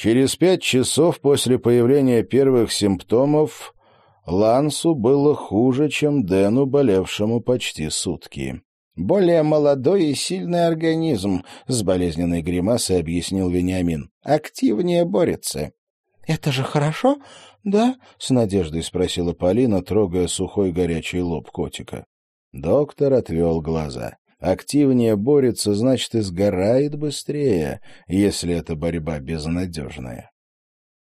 Через пять часов после появления первых симптомов Лансу было хуже, чем Дэну, болевшему почти сутки. «Более молодой и сильный организм», — с болезненной гримасой объяснил Вениамин. «Активнее борется». «Это же хорошо, да?» — с надеждой спросила Полина, трогая сухой горячий лоб котика. Доктор отвел глаза. Активнее борется, значит, и сгорает быстрее, если эта борьба безнадежная.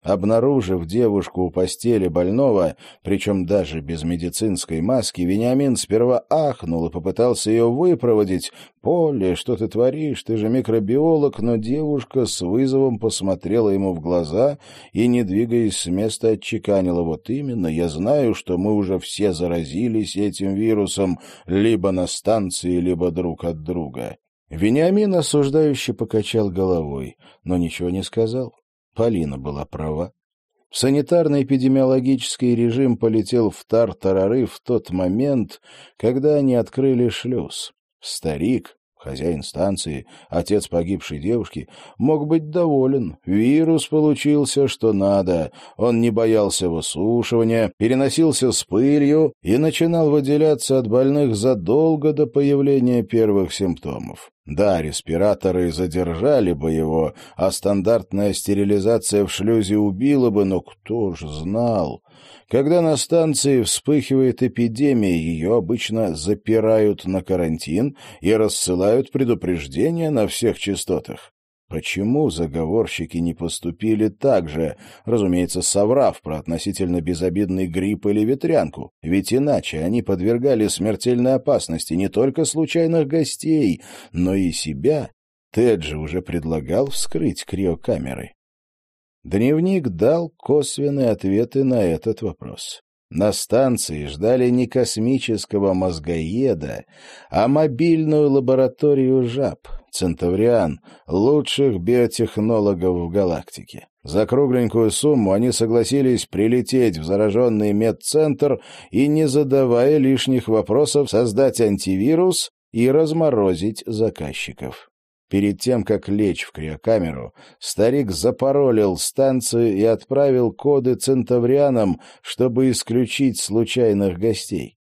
Обнаружив девушку у постели больного, причем даже без медицинской маски, Вениамин сперва ахнул и попытался ее выпроводить. «Поле, что ты творишь? Ты же микробиолог!» Но девушка с вызовом посмотрела ему в глаза и, не двигаясь с места, отчеканила. «Вот именно, я знаю, что мы уже все заразились этим вирусом, либо на станции, либо друг от друга». Вениамин осуждающе покачал головой, но ничего не сказал. Полина была права. Санитарно-эпидемиологический режим полетел в тар-тарары в тот момент, когда они открыли шлюз. Старик, хозяин станции, отец погибшей девушки, мог быть доволен. Вирус получился что надо. Он не боялся высушивания, переносился с пылью и начинал выделяться от больных задолго до появления первых симптомов. Да, респираторы задержали бы его, а стандартная стерилизация в шлюзе убила бы, но кто ж знал? Когда на станции вспыхивает эпидемия, ее обычно запирают на карантин и рассылают предупреждения на всех частотах. Почему заговорщики не поступили так же, разумеется, соврав про относительно безобидный грипп или ветрянку? Ведь иначе они подвергали смертельной опасности не только случайных гостей, но и себя. Тед же уже предлагал вскрыть криокамеры. Дневник дал косвенные ответы на этот вопрос. На станции ждали не космического мозгоеда, а мобильную лабораторию жаб, центавриан, лучших биотехнологов в галактике. За кругленькую сумму они согласились прилететь в зараженный медцентр и, не задавая лишних вопросов, создать антивирус и разморозить заказчиков. Перед тем, как лечь в криокамеру, старик запаролил станцию и отправил коды центаврианам, чтобы исключить случайных гостей.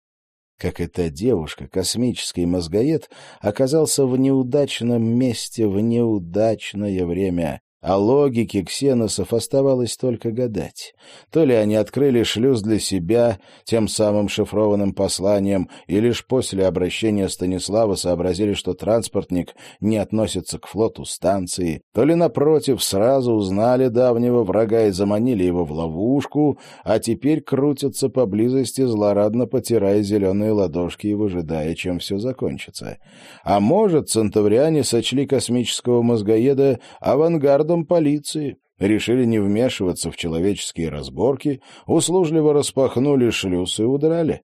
Как эта девушка, космический мозгоед, оказался в неудачном месте в неудачное время. О логике ксеносов оставалось только гадать. То ли они открыли шлюз для себя, тем самым шифрованным посланием, и лишь после обращения Станислава сообразили, что транспортник не относится к флоту станции, то ли, напротив, сразу узнали давнего врага и заманили его в ловушку, а теперь крутятся поблизости, злорадно потирая зеленые ладошки и выжидая, чем все закончится. А может, центавриане сочли космического мозгоеда авангардом приказом полиции, решили не вмешиваться в человеческие разборки, услужливо распахнули шлюз и удрали.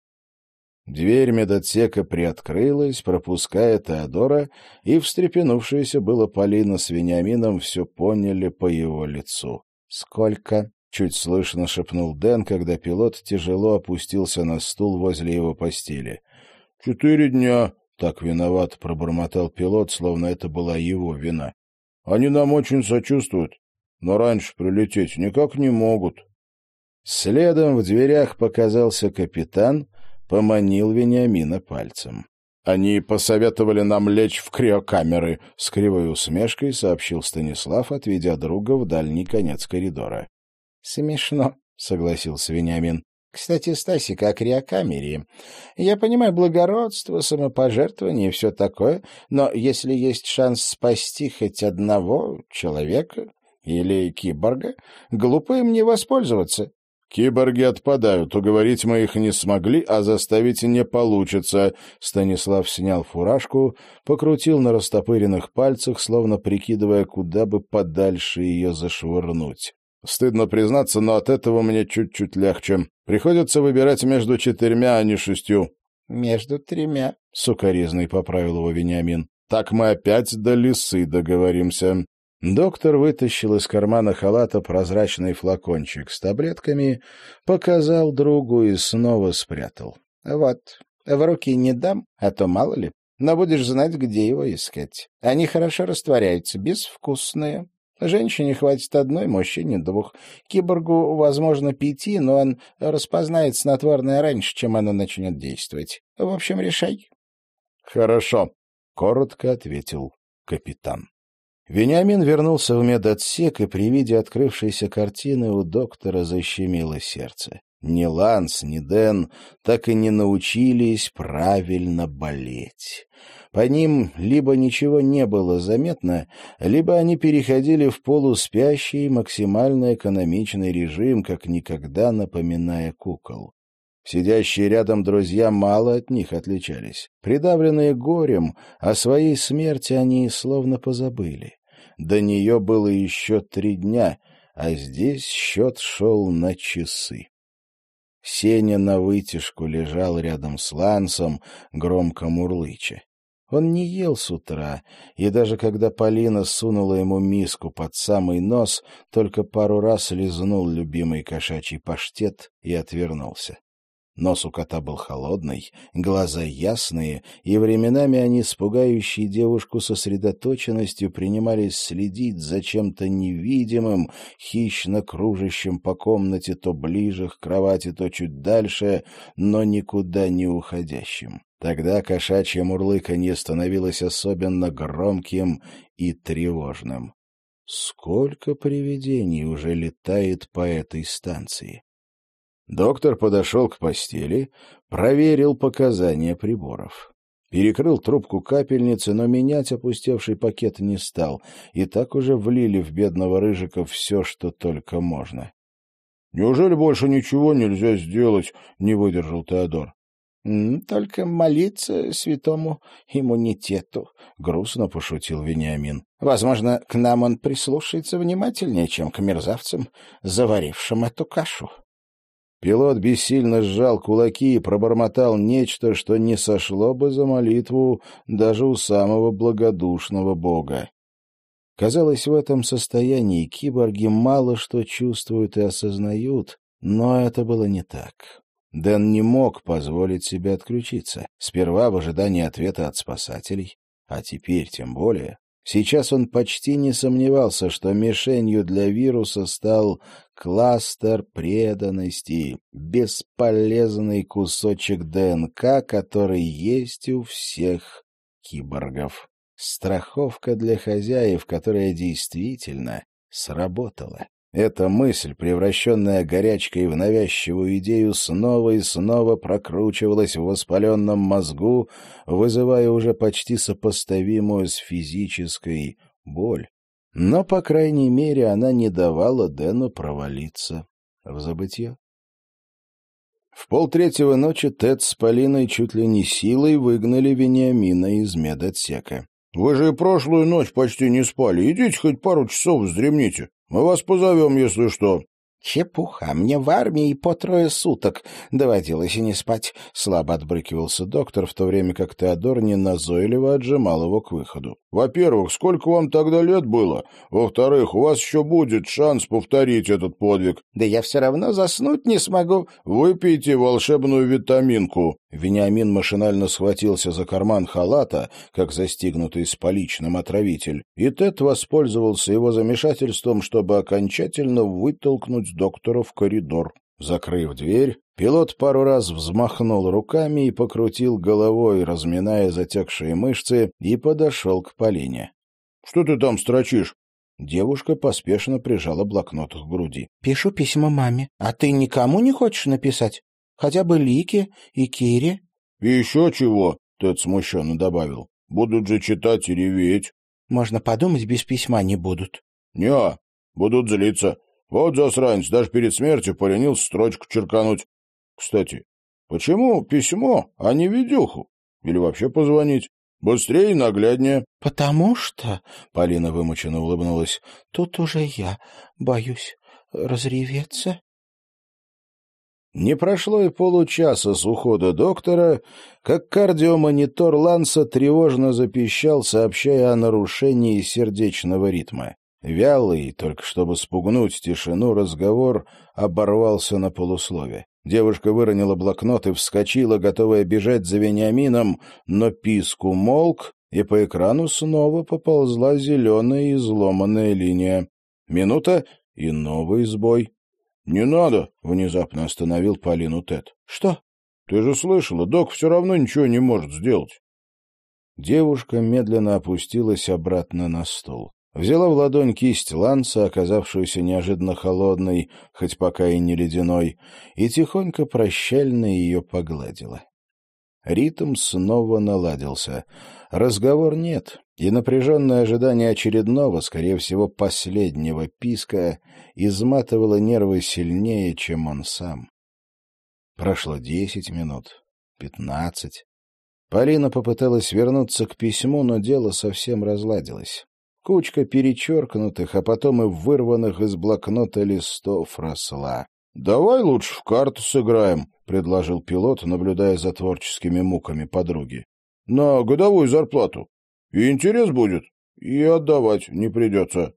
Дверь медотсека приоткрылась, пропуская Теодора, и встрепенувшаяся было Полина с Вениамином все поняли по его лицу. «Сколько?» — чуть слышно шепнул Дэн, когда пилот тяжело опустился на стул возле его постели. «Четыре дня», — так виноват пробормотал пилот, словно это была его вина. Они нам очень сочувствуют, но раньше прилететь никак не могут. Следом в дверях показался капитан, поманил Вениамина пальцем. «Они посоветовали нам лечь в криокамеры», — с кривой усмешкой сообщил Станислав, отведя друга в дальний конец коридора. «Смешно», — согласился Вениамин. Кстати, Стасик, о криокамере. Я понимаю благородство, самопожертвование и все такое, но если есть шанс спасти хоть одного человека или киборга, глупо им не воспользоваться. «Киборги отпадают, уговорить мы их не смогли, а заставить не получится». Станислав снял фуражку, покрутил на растопыренных пальцах, словно прикидывая, куда бы подальше ее зашвырнуть. Стыдно признаться, но от этого мне чуть-чуть легче. Приходится выбирать между четырьмя, а не шестью. — Между тремя, — сукоризный поправил его Вениамин. — Так мы опять до лисы договоримся. Доктор вытащил из кармана халата прозрачный флакончик с таблетками, показал другу и снова спрятал. — Вот, в руки не дам, а то мало ли. Но будешь знать, где его искать. Они хорошо растворяются, безвкусные. Женщине хватит одной, мужчине двух. Киборгу, возможно, пяти, но он распознает снотворное раньше, чем оно начнет действовать. В общем, решай. — Хорошо, — коротко ответил капитан. Вениамин вернулся в медотсек, и при виде открывшейся картины у доктора защемило сердце. Ни Ланс, ни Дэн так и не научились правильно болеть. По ним либо ничего не было заметно, либо они переходили в полуспящий максимально экономичный режим, как никогда напоминая кукол. Сидящие рядом друзья мало от них отличались. Придавленные горем, о своей смерти они словно позабыли. До нее было еще три дня, а здесь счет шел на часы. Сеня на вытяжку лежал рядом с Лансом, громко мурлыча. Он не ел с утра, и даже когда Полина сунула ему миску под самый нос, только пару раз лизнул любимый кошачий паштет и отвернулся. Нос у кота был холодный, глаза ясные, и временами они с пугающей девушку сосредоточенностью принимались следить за чем-то невидимым, хищно кружащим по комнате то ближе к кровати, то чуть дальше, но никуда не уходящим. Тогда кошачье мурлыканье становилось особенно громким и тревожным. Сколько привидений уже летает по этой станции? Доктор подошел к постели, проверил показания приборов. Перекрыл трубку капельницы, но менять опустевший пакет не стал, и так уже влили в бедного Рыжика все, что только можно. — Неужели больше ничего нельзя сделать? — не выдержал Теодор. — Только молиться святому иммунитету, — грустно пошутил Вениамин. — Возможно, к нам он прислушается внимательнее, чем к мерзавцам, заварившим эту кашу. Пилот бессильно сжал кулаки и пробормотал нечто, что не сошло бы за молитву даже у самого благодушного бога. Казалось, в этом состоянии киборги мало что чувствуют и осознают, но это было не так. Дэн не мог позволить себе отключиться, сперва в ожидании ответа от спасателей, а теперь тем более. Сейчас он почти не сомневался, что мишенью для вируса стал кластер преданности, бесполезный кусочек ДНК, который есть у всех киборгов. Страховка для хозяев, которая действительно сработала. Эта мысль, превращенная горячкой в навязчивую идею, снова и снова прокручивалась в воспаленном мозгу, вызывая уже почти сопоставимую с физической боль. Но, по крайней мере, она не давала Дэну провалиться в забытье. В полтретьего ночи Тед с Полиной чуть ли не силой выгнали Вениамина из медотсека. — Вы же и прошлую ночь почти не спали. Идите хоть пару часов вздремните. Мы вас позовем, если что». «Чепуха, мне в армии по трое суток доводилось и не спать», — слабо отбрыкивался доктор, в то время как Теодор неназойливо отжимал его к выходу. «Во-первых, сколько вам тогда лет было? Во-вторых, у вас еще будет шанс повторить этот подвиг». «Да я все равно заснуть не смогу». «Выпейте волшебную витаминку». Вениамин машинально схватился за карман халата, как застигнутый с поличным отравитель, и Тед воспользовался его замешательством, чтобы окончательно вытолкнуть доктора в коридор. Закрыв дверь, пилот пару раз взмахнул руками и покрутил головой, разминая затекшие мышцы, и подошел к Полине. — Что ты там строчишь? Девушка поспешно прижала блокнот к груди. — Пишу письмо маме. А ты никому не хочешь написать? Хотя бы Лике и Кире. — И еще чего, — Тед смущенно добавил. — Будут же читать и реветь. — Можно подумать, без письма не будут. — Не, будут злиться. Вот засранец, даже перед смертью поленился строчку черкануть. Кстати, почему письмо, а не видюху? Или вообще позвонить? Быстрее и нагляднее. — Потому что, — Полина вымученно улыбнулась, — тут уже я боюсь разреветься. Не прошло и получаса с ухода доктора, как кардиомонитор Ланса тревожно запищал, сообщая о нарушении сердечного ритма. Вялый, только чтобы спугнуть тишину, разговор оборвался на полуслове. Девушка выронила блокнот и вскочила, готовая бежать за Вениамином, но писк умолк, и по экрану снова поползла зеленая изломанная линия. Минута — и новый сбой. — Не надо! — внезапно остановил Полину Тед. — Что? — Ты же слышала, док все равно ничего не может сделать. Девушка медленно опустилась обратно на стул. Взяла в ладонь кисть ланца, оказавшуюся неожиданно холодной, хоть пока и не ледяной, и тихонько прощально ее погладила. Ритм снова наладился. Разговор нет, и напряженное ожидание очередного, скорее всего, последнего писка изматывало нервы сильнее, чем он сам. Прошло десять минут, пятнадцать. Полина попыталась вернуться к письму, но дело совсем разладилось. Кучка перечеркнутых, а потом и вырванных из блокнота листов росла. — Давай лучше в карту сыграем, — предложил пилот, наблюдая за творческими муками подруги. — На годовую зарплату. И интерес будет, и отдавать не придется.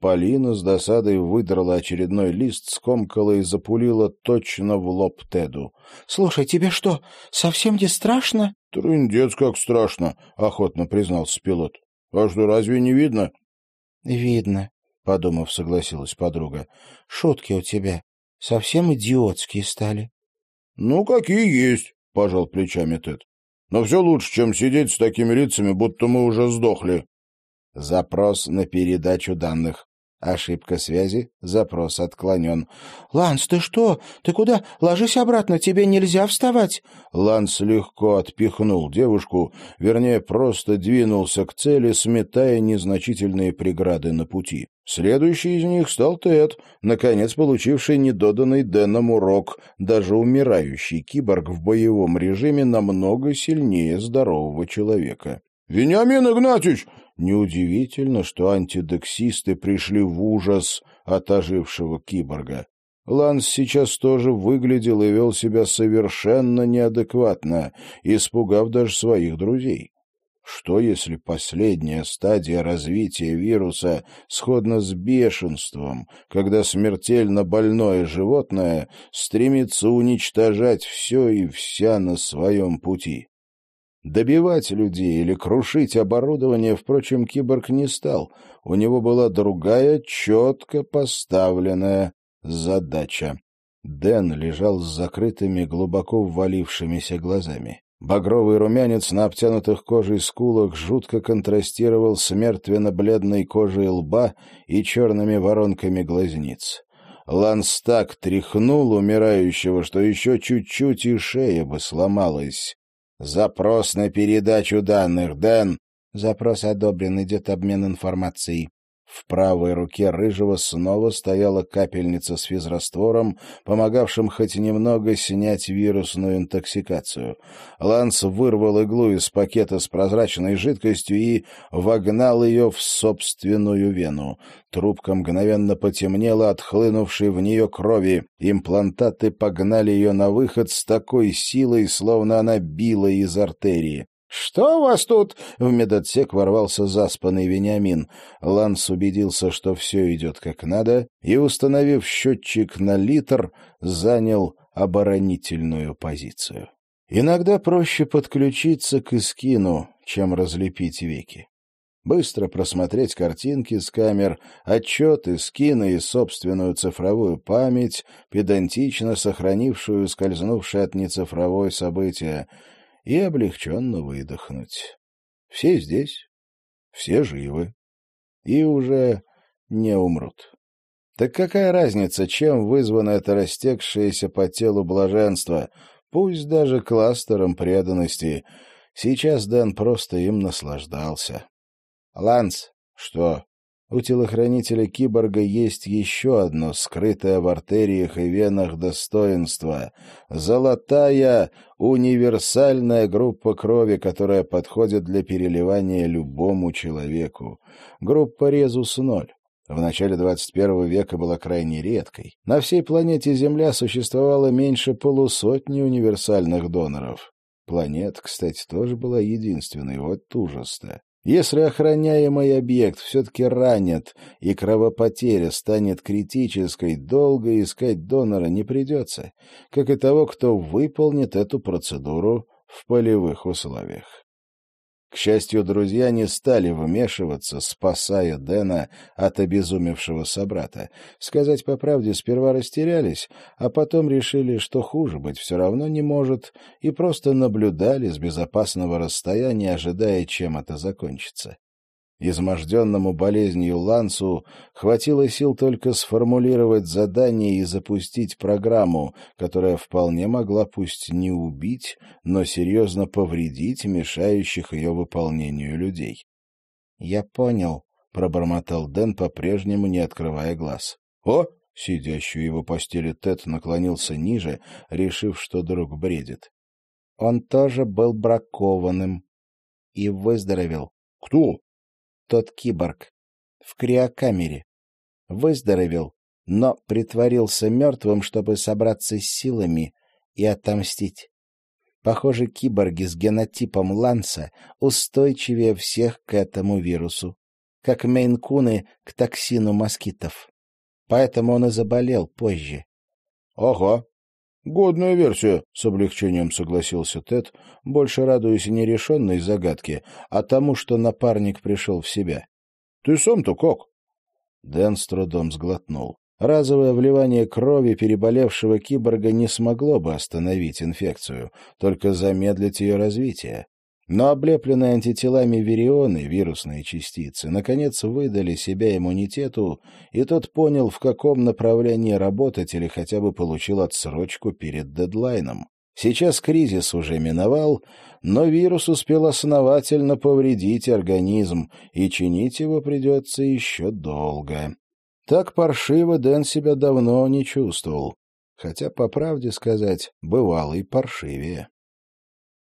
Полина с досадой выдрала очередной лист, скомкала и запулила точно в лоб Теду. — Слушай, тебе что, совсем не страшно? — Трындец как страшно, — охотно признался пилот. А что, разве не видно? — Видно, — подумав, согласилась подруга. — Шутки у тебя совсем идиотские стали. — Ну, какие есть, — пожал плечами Тед. — Но все лучше, чем сидеть с такими лицами, будто мы уже сдохли. Запрос на передачу данных. Ошибка связи, запрос отклонен. — Ланс, ты что? Ты куда? Ложись обратно, тебе нельзя вставать. Ланс легко отпихнул девушку, вернее, просто двинулся к цели, сметая незначительные преграды на пути. Следующий из них стал Тед, наконец получивший недоданный Дэном урок. Даже умирающий киборг в боевом режиме намного сильнее здорового человека. «Вениамин Игнатьевич!» Неудивительно, что антидексисты пришли в ужас от ожившего киборга. Ланс сейчас тоже выглядел и вел себя совершенно неадекватно, испугав даже своих друзей. Что, если последняя стадия развития вируса сходна с бешенством, когда смертельно больное животное стремится уничтожать все и вся на своем пути? Добивать людей или крушить оборудование, впрочем, киборг не стал. У него была другая, четко поставленная задача. Дэн лежал с закрытыми, глубоко ввалившимися глазами. Багровый румянец на обтянутых кожей скулах жутко контрастировал с мертвенно-бледной кожей лба и черными воронками глазниц. Ланс так тряхнул умирающего, что еще чуть-чуть и шея бы сломалась. «Запрос на передачу данных, Дэн!» «Запрос одобрен, идет обмен информацией». В правой руке Рыжего снова стояла капельница с физраствором, помогавшим хоть немного снять вирусную интоксикацию. Ланс вырвал иглу из пакета с прозрачной жидкостью и вогнал ее в собственную вену. Трубка мгновенно потемнела от хлынувшей в нее крови. Имплантаты погнали ее на выход с такой силой, словно она била из артерии. «Что у вас тут?» — в медотсек ворвался заспанный Вениамин. Ланс убедился, что все идет как надо, и, установив счетчик на литр, занял оборонительную позицию. Иногда проще подключиться к эскину, чем разлепить веки. Быстро просмотреть картинки с камер, отчеты, скины и собственную цифровую память, педантично сохранившую скользнувшие от нецифровой события — и облегченно выдохнуть. Все здесь, все живы и уже не умрут. Так какая разница, чем вызвано это растекшееся по телу блаженство, пусть даже кластером преданности. Сейчас Дэн просто им наслаждался. — Ланс, что? У телохранителя киборга есть еще одно скрытое в артериях и венах достоинство — золотая универсальная группа крови, которая подходит для переливания любому человеку. Группа Резус-0. В начале 21 века была крайне редкой. На всей планете Земля существовало меньше полусотни универсальных доноров. Планета, кстати, тоже была единственной, вот ужас-то. Если охраняемый объект все-таки ранят и кровопотеря станет критической, долго искать донора не придется, как и того, кто выполнит эту процедуру в полевых условиях. К счастью, друзья не стали вмешиваться, спасая Дэна от обезумевшего собрата. Сказать по правде, сперва растерялись, а потом решили, что хуже быть все равно не может, и просто наблюдали с безопасного расстояния, ожидая, чем это закончится. Изможденному болезнью Лансу хватило сил только сформулировать задание и запустить программу, которая вполне могла пусть не убить, но серьезно повредить мешающих ее выполнению людей. — Я понял, — пробормотал Дэн, по-прежнему не открывая глаз. — О! — сидящий у его постели Тед наклонился ниже, решив, что друг бредит. — Он тоже был бракованным и выздоровел. — Кто? Тот киборг. В криокамере. Выздоровел, но притворился мертвым, чтобы собраться с силами и отомстить. Похоже, киборги с генотипом Ланса устойчивее всех к этому вирусу, как мейнкуны к токсину москитов. Поэтому он и заболел позже. — Ага, «Годная версия», — с облегчением согласился Тед, больше радуясь не решенной загадке, а тому, что напарник пришел в себя. «Ты сам-то как?» Дэн с трудом сглотнул. Разовое вливание крови переболевшего киборга не смогло бы остановить инфекцию, только замедлить ее развитие. Но облепленные антителами вирионы, вирусные частицы, наконец выдали себя иммунитету, и тот понял, в каком направлении работать или хотя бы получил отсрочку перед дедлайном. Сейчас кризис уже миновал, но вирус успел основательно повредить организм, и чинить его придется еще долго. Так паршиво Дэн себя давно не чувствовал, хотя, по правде сказать, бывало и паршивее.